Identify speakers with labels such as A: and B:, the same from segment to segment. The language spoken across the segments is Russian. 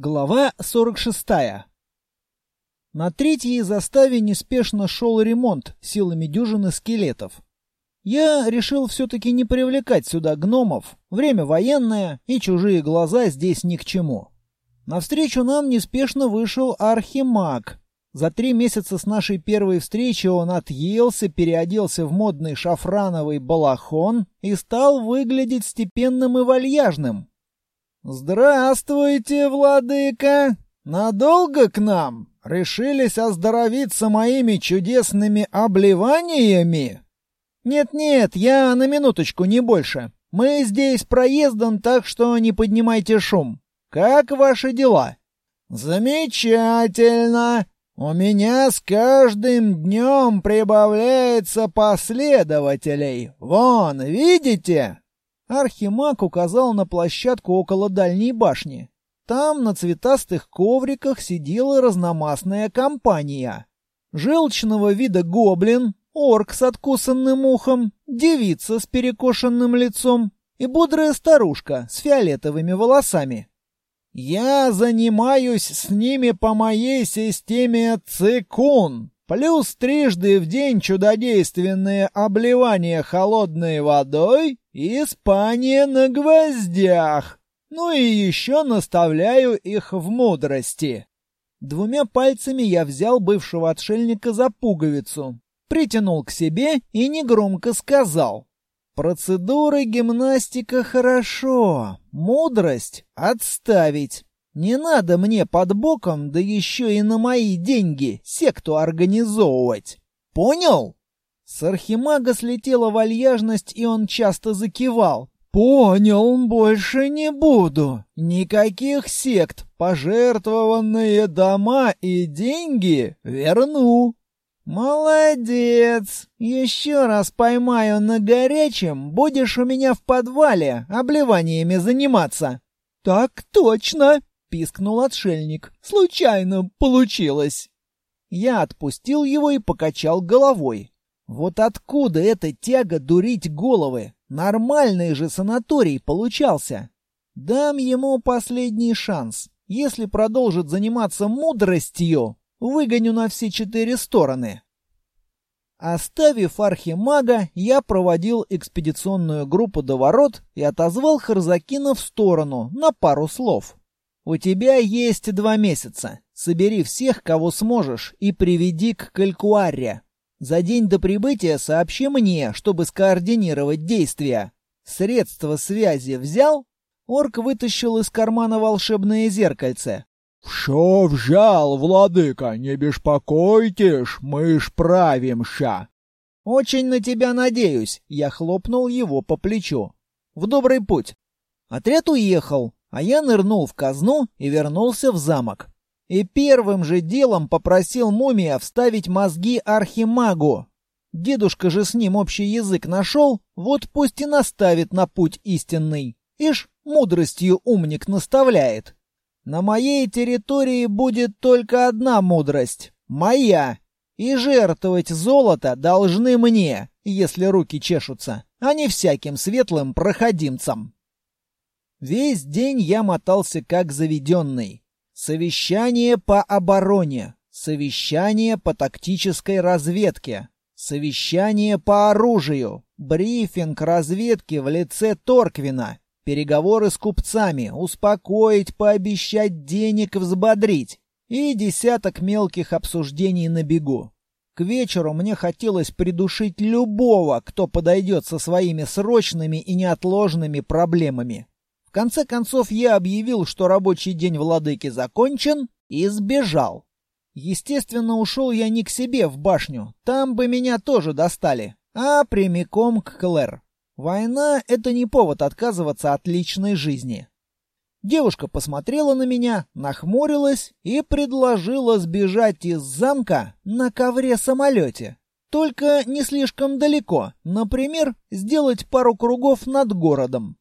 A: Глава 46. На третьей заставе неспешно шел ремонт силами дюжины скелетов. Я решил все-таки не привлекать сюда гномов. Время военное, и чужие глаза здесь ни к чему. Навстречу нам неспешно вышел архимаг. За три месяца с нашей первой встречи он отъелся, переоделся в модный шафрановый балахон и стал выглядеть степенным и вальяжным. «Здравствуйте, владыка! Надолго к нам? Решились оздоровиться моими чудесными обливаниями?» «Нет-нет, я на минуточку, не больше. Мы здесь проездом, так что не поднимайте шум. Как ваши дела?» «Замечательно! У меня с каждым днем прибавляется последователей. Вон, видите?» Архимаг указал на площадку около дальней башни. Там на цветастых ковриках сидела разномастная компания. Желчного вида гоблин, орк с откусанным ухом, девица с перекошенным лицом и бодрая старушка с фиолетовыми волосами. «Я занимаюсь с ними по моей системе цикун», Плюс трижды в день чудодейственное обливание холодной водой и спание на гвоздях. Ну и еще наставляю их в мудрости. Двумя пальцами я взял бывшего отшельника за пуговицу, притянул к себе и негромко сказал. Процедуры гимнастика хорошо, мудрость отставить. Не надо мне под боком, да еще и на мои деньги, секту организовывать. Понял? С архимага слетела вальяжность, и он часто закивал. «Понял, больше не буду. Никаких сект, пожертвованные дома и деньги верну». «Молодец! Еще раз поймаю на горячем, будешь у меня в подвале обливаниями заниматься». «Так точно!» — пискнул отшельник. «Случайно получилось!» Я отпустил его и покачал головой. Вот откуда эта тяга дурить головы? Нормальный же санаторий получался. Дам ему последний шанс. Если продолжит заниматься мудростью, выгоню на все четыре стороны. Оставив архимага, я проводил экспедиционную группу до ворот и отозвал Харзакина в сторону на пару слов. У тебя есть два месяца. Собери всех, кого сможешь, и приведи к Калькуарре. За день до прибытия сообщи мне, чтобы скоординировать действия. Средства связи взял? Орк вытащил из кармана волшебное зеркальце.
B: «Все взял, владыка, не беспокойтесь, мы справимся».
A: «Очень на тебя надеюсь», — я хлопнул его по плечу. «В добрый путь». Отряд уехал, а я нырнул в казну и вернулся в замок. И первым же делом попросил мумия вставить мозги архимагу. Дедушка же с ним общий язык нашел, вот пусть и наставит на путь истинный. Ишь, мудростью умник наставляет. На моей территории будет только одна мудрость — моя. И жертвовать золото должны мне, если руки чешутся, а не всяким светлым проходимцам. Весь день я мотался как заведенный. Совещание по обороне, совещание по тактической разведке, совещание по оружию, брифинг разведки в лице Торквина, переговоры с купцами, успокоить, пообещать денег, взбодрить. И десяток мелких обсуждений на бегу. К вечеру мне хотелось придушить любого, кто подойдет со своими срочными и неотложными проблемами. В конце концов я объявил, что рабочий день владыки закончен, и сбежал. Естественно, ушел я не к себе в башню, там бы меня тоже достали, а прямиком к Клэр. Война — это не повод отказываться от личной жизни. Девушка посмотрела на меня, нахмурилась и предложила сбежать из замка на ковре-самолете. Только не слишком далеко, например, сделать пару кругов над городом.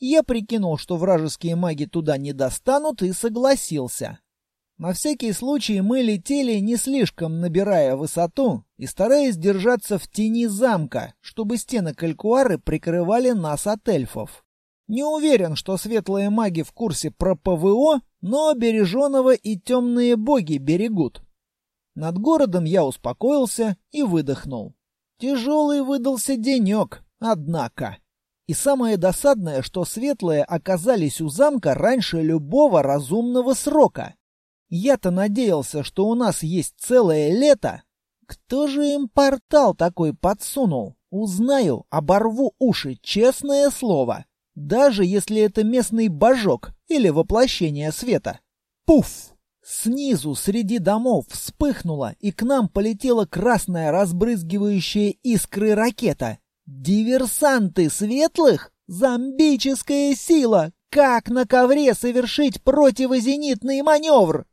A: Я прикинул, что вражеские маги туда не достанут, и согласился. На всякий случай мы летели, не слишком набирая высоту и стараясь держаться в тени замка, чтобы стены калькуары прикрывали нас от эльфов. Не уверен, что светлые маги в курсе про ПВО, но береженого и темные боги берегут. Над городом я успокоился и выдохнул. Тяжелый выдался денек, однако. И самое досадное, что светлые оказались у замка раньше любого разумного срока. Я-то надеялся, что у нас есть целое лето. Кто же им портал такой подсунул? Узнаю, оборву уши, честное слово. Даже если это местный божок или воплощение света. Пуф! Снизу среди домов вспыхнула, и к нам полетела красная разбрызгивающая искры ракета. Диверсанты светлых? Зомбическая сила! Как на ковре совершить противозенитный маневр?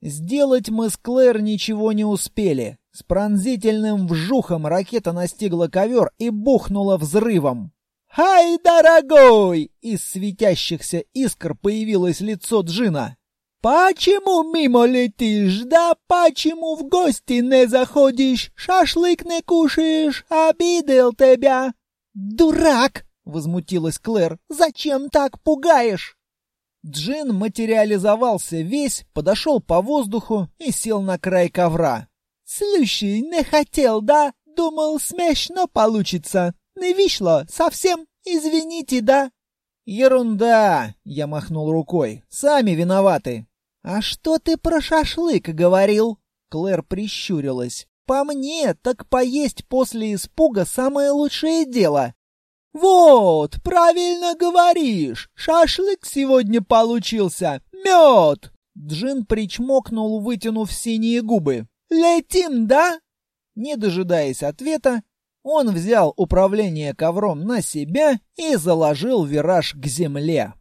A: Сделать мы с Клэр ничего не успели. С пронзительным вжухом ракета настигла ковер и бухнула взрывом. «Хай, дорогой!» Из светящихся искр появилось лицо Джина. «Почему мимо летишь? Да почему в гости не заходишь? Шашлык не кушаешь? Обидел тебя!» «Дурак!» — возмутилась Клэр. «Зачем так пугаешь?» Джин материализовался весь, подошел по воздуху и сел на край ковра. «Слушай, не хотел, да? Думал, смешно получится. Не вышло совсем. Извините, да?» «Ерунда!» — я махнул рукой. «Сами виноваты!» «А что ты про шашлык говорил?» Клэр прищурилась. «По мне, так поесть после испуга самое лучшее дело. «Вот, правильно говоришь! Шашлык сегодня получился! Мед!» Джин причмокнул, вытянув синие губы. «Летим, да?» Не дожидаясь ответа, он взял управление ковром на себя и заложил вираж к земле.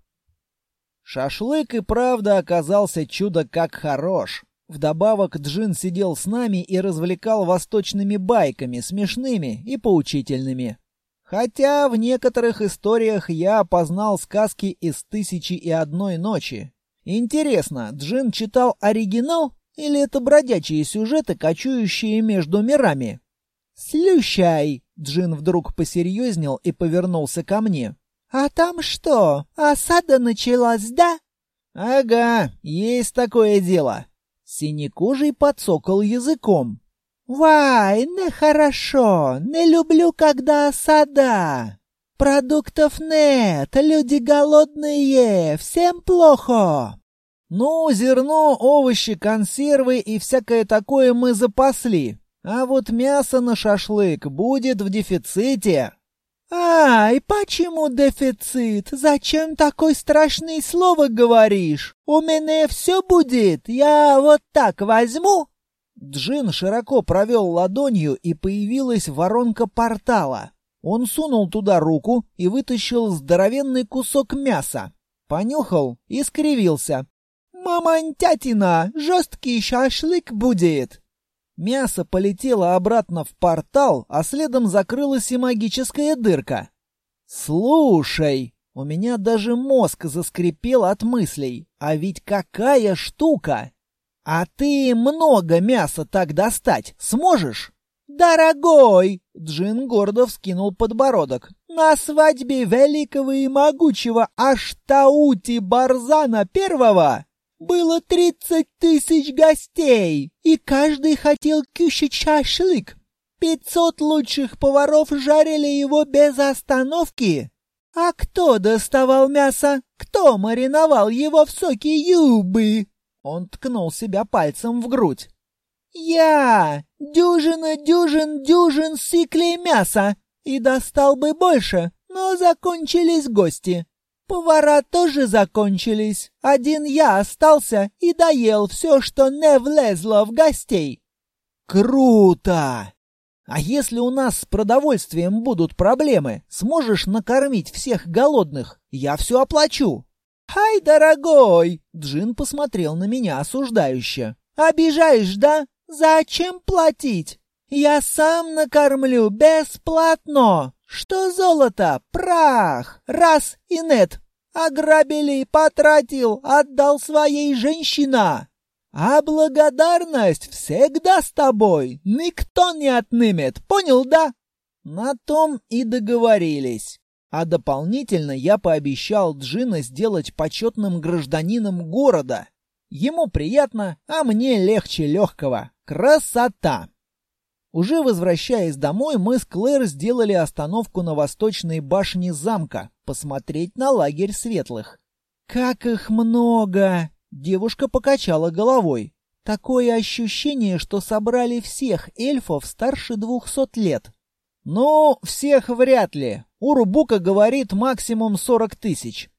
A: Шашлык и правда оказался чудо как хорош. Вдобавок Джин сидел с нами и развлекал восточными байками, смешными и поучительными. Хотя в некоторых историях я опознал сказки из «Тысячи и одной ночи». Интересно, Джин читал оригинал или это бродячие сюжеты, кочующие между мирами? «Слющай!» — Джин вдруг посерьезнел и повернулся ко мне. «А там что, осада началась, да?» «Ага, есть такое дело». Синекожий подсокал языком. «Вай, нехорошо, не люблю, когда осада. Продуктов нет, люди голодные, всем плохо». «Ну, зерно, овощи, консервы и всякое такое мы запасли. А вот мясо на шашлык будет в дефиците». «Ай, почему дефицит? Зачем такое страшное слово говоришь? У меня все будет, я вот так возьму Джин широко провел ладонью, и появилась воронка портала. Он сунул туда руку и вытащил здоровенный кусок мяса. Понюхал и скривился. «Мамонтятина! Жесткий шашлык будет!» Мясо полетело обратно в портал, а следом закрылась и магическая дырка. «Слушай!» У меня даже мозг заскрипел от мыслей. А ведь какая штука! «А ты много мяса так достать сможешь?» «Дорогой!» — Джин гордо вскинул подбородок. «На свадьбе великого и могучего Аштаути Барзана Первого было тридцать тысяч гостей, и каждый хотел кющить шашлык. Пятьсот лучших поваров жарили его без остановки. А кто доставал мясо? Кто мариновал его в соке юбы?» Он ткнул себя пальцем в грудь. «Я! Дюжина дюжин дюжин сиклей мяса! И достал бы больше, но закончились гости. Повара тоже закончились. Один я остался и доел все, что не влезло в гостей». «Круто! А если у нас с продовольствием будут проблемы, сможешь накормить всех голодных? Я все оплачу». «Хай, дорогой!» — Джин посмотрел на меня осуждающе. «Обижаешь, да? Зачем платить? Я сам накормлю бесплатно! Что золото? Прах! Раз и нет! Ограбили, потратил, отдал своей женщина!» А благодарность всегда с тобой, никто не отнимет, понял, да? На том и договорились. А дополнительно я пообещал Джина сделать почетным гражданином города. Ему приятно, а мне легче легкого. Красота! Уже возвращаясь домой, мы с Клэр сделали остановку на восточной башне замка, посмотреть на лагерь светлых. «Как их много!» — девушка покачала головой. «Такое ощущение, что собрали всех эльфов старше двухсот лет». «Ну, всех вряд ли. Урубука говорит максимум сорок тысяч».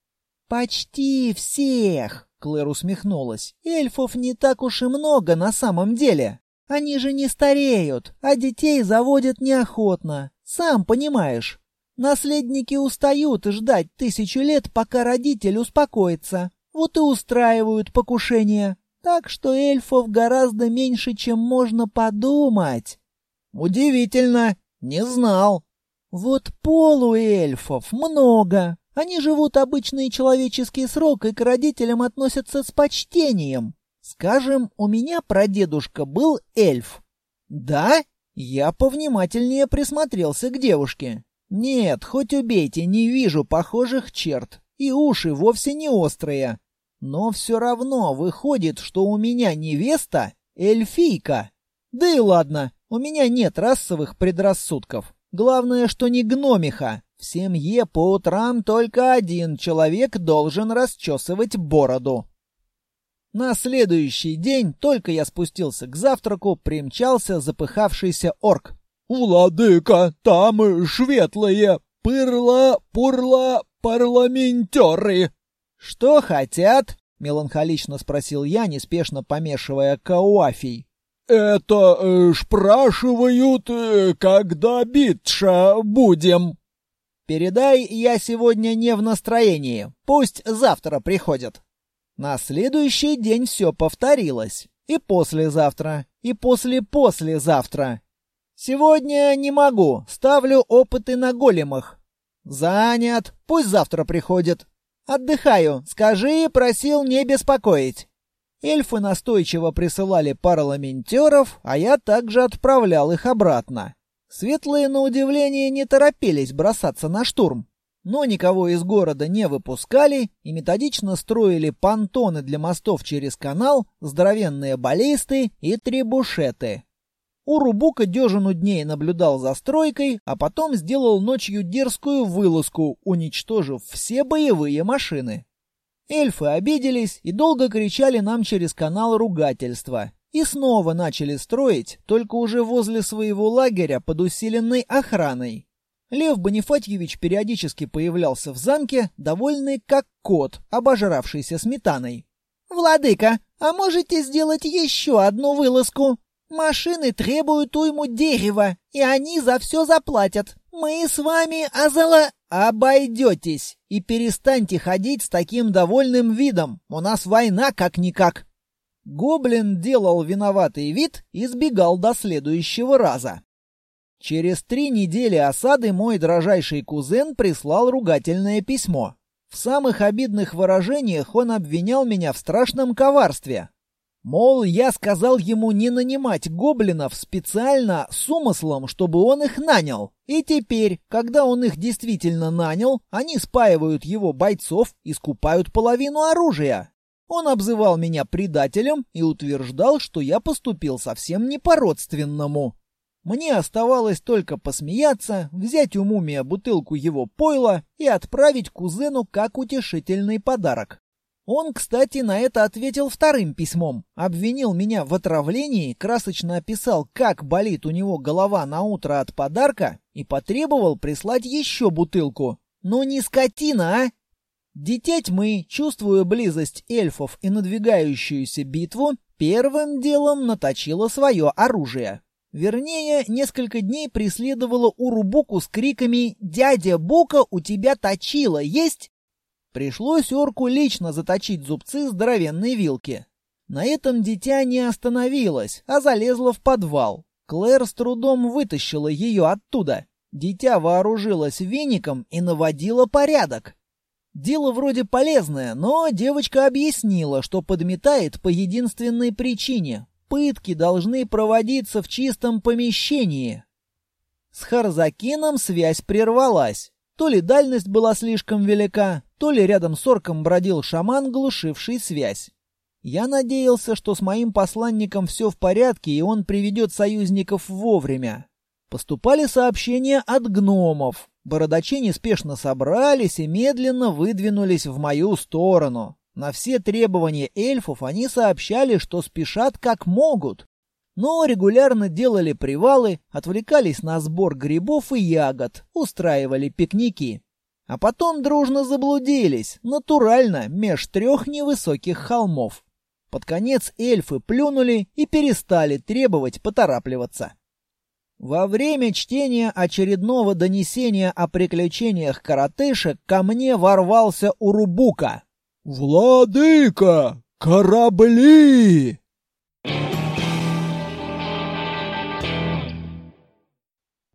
A: «Почти всех!» — Клэр усмехнулась. «Эльфов не так уж и много на самом деле». Они же не стареют, а детей заводят неохотно. Сам понимаешь. Наследники устают ждать тысячу лет, пока родитель успокоится. Вот и устраивают покушение. Так что эльфов гораздо меньше, чем можно подумать. Удивительно, не знал. Вот полуэльфов много. Они живут обычный человеческий срок и к родителям относятся с почтением. Скажем, у меня прадедушка был эльф. Да? Я повнимательнее присмотрелся к девушке. Нет, хоть убейте, не вижу похожих черт. И уши вовсе не острые. Но все равно выходит, что у меня невеста — эльфийка. Да и ладно, у меня нет расовых предрассудков. Главное, что не гномиха. В семье по утрам только один человек должен расчесывать бороду. На следующий день, только я спустился к завтраку, примчался запыхавшийся орк.
B: «Владыка, там шветлые, пырла, пурла, парламентеры!»
A: «Что хотят?» — меланхолично спросил я, неспешно помешивая кауафий.
B: «Это э, спрашивают, э, когда битша будем».
A: «Передай, я сегодня не в настроении. Пусть завтра приходят». На следующий день все повторилось. И послезавтра, и после-послезавтра. Сегодня не могу, ставлю опыты на големах. Занят, пусть завтра приходит. Отдыхаю, скажи, просил не беспокоить. Эльфы настойчиво присылали парламентеров, а я также отправлял их обратно. Светлые, на удивление, не торопились бросаться на штурм но никого из города не выпускали и методично строили понтоны для мостов через канал, здоровенные баллисты и требушеты. Урубука дюжину дней наблюдал за стройкой, а потом сделал ночью дерзкую вылазку, уничтожив все боевые машины. Эльфы обиделись и долго кричали нам через канал ругательства. И снова начали строить, только уже возле своего лагеря под усиленной охраной. Лев Бонифатьевич периодически появлялся в замке, довольный как кот, обожравшийся сметаной. «Владыка, а можете сделать еще одну вылазку? Машины требуют уйму дерева, и они за все заплатят. Мы с вами, Азала, обойдетесь и перестаньте ходить с таким довольным видом. У нас война как-никак». Гоблин делал виноватый вид и сбегал до следующего раза. Через три недели осады мой дрожайший кузен прислал ругательное письмо. В самых обидных выражениях он обвинял меня в страшном коварстве. Мол, я сказал ему не нанимать гоблинов специально с умыслом, чтобы он их нанял. И теперь, когда он их действительно нанял, они спаивают его бойцов и скупают половину оружия. Он обзывал меня предателем и утверждал, что я поступил совсем не по-родственному. Мне оставалось только посмеяться, взять у мумия бутылку его пойла и отправить кузену как утешительный подарок. Он, кстати, на это ответил вторым письмом, обвинил меня в отравлении, красочно описал, как болит у него голова на утро от подарка и потребовал прислать еще бутылку. Ну не скотина, а! Дитя тьмы, чувствуя близость эльфов и надвигающуюся битву, первым делом наточило свое оружие. Вернее, несколько дней преследовала Урубуку с криками «Дядя Бука, у тебя точила есть?» Пришлось орку лично заточить зубцы здоровенной вилки. На этом дитя не остановилось, а залезла в подвал. Клэр с трудом вытащила ее оттуда. Дитя вооружилось веником и наводило порядок. Дело вроде полезное, но девочка объяснила, что подметает по единственной причине пытки должны проводиться в чистом помещении. С Харзакином связь прервалась. То ли дальность была слишком велика, то ли рядом с орком бродил шаман, глушивший связь. Я надеялся, что с моим посланником все в порядке, и он приведет союзников вовремя. Поступали сообщения от гномов. Бородачи неспешно собрались и медленно выдвинулись в мою сторону. На все требования эльфов они сообщали, что спешат как могут. Но регулярно делали привалы, отвлекались на сбор грибов и ягод, устраивали пикники. А потом дружно заблудились, натурально, меж трех невысоких холмов. Под конец эльфы плюнули и перестали требовать поторапливаться. Во время чтения очередного донесения о приключениях коротышек ко мне ворвался Урубука.
B: «Владыка! Корабли!»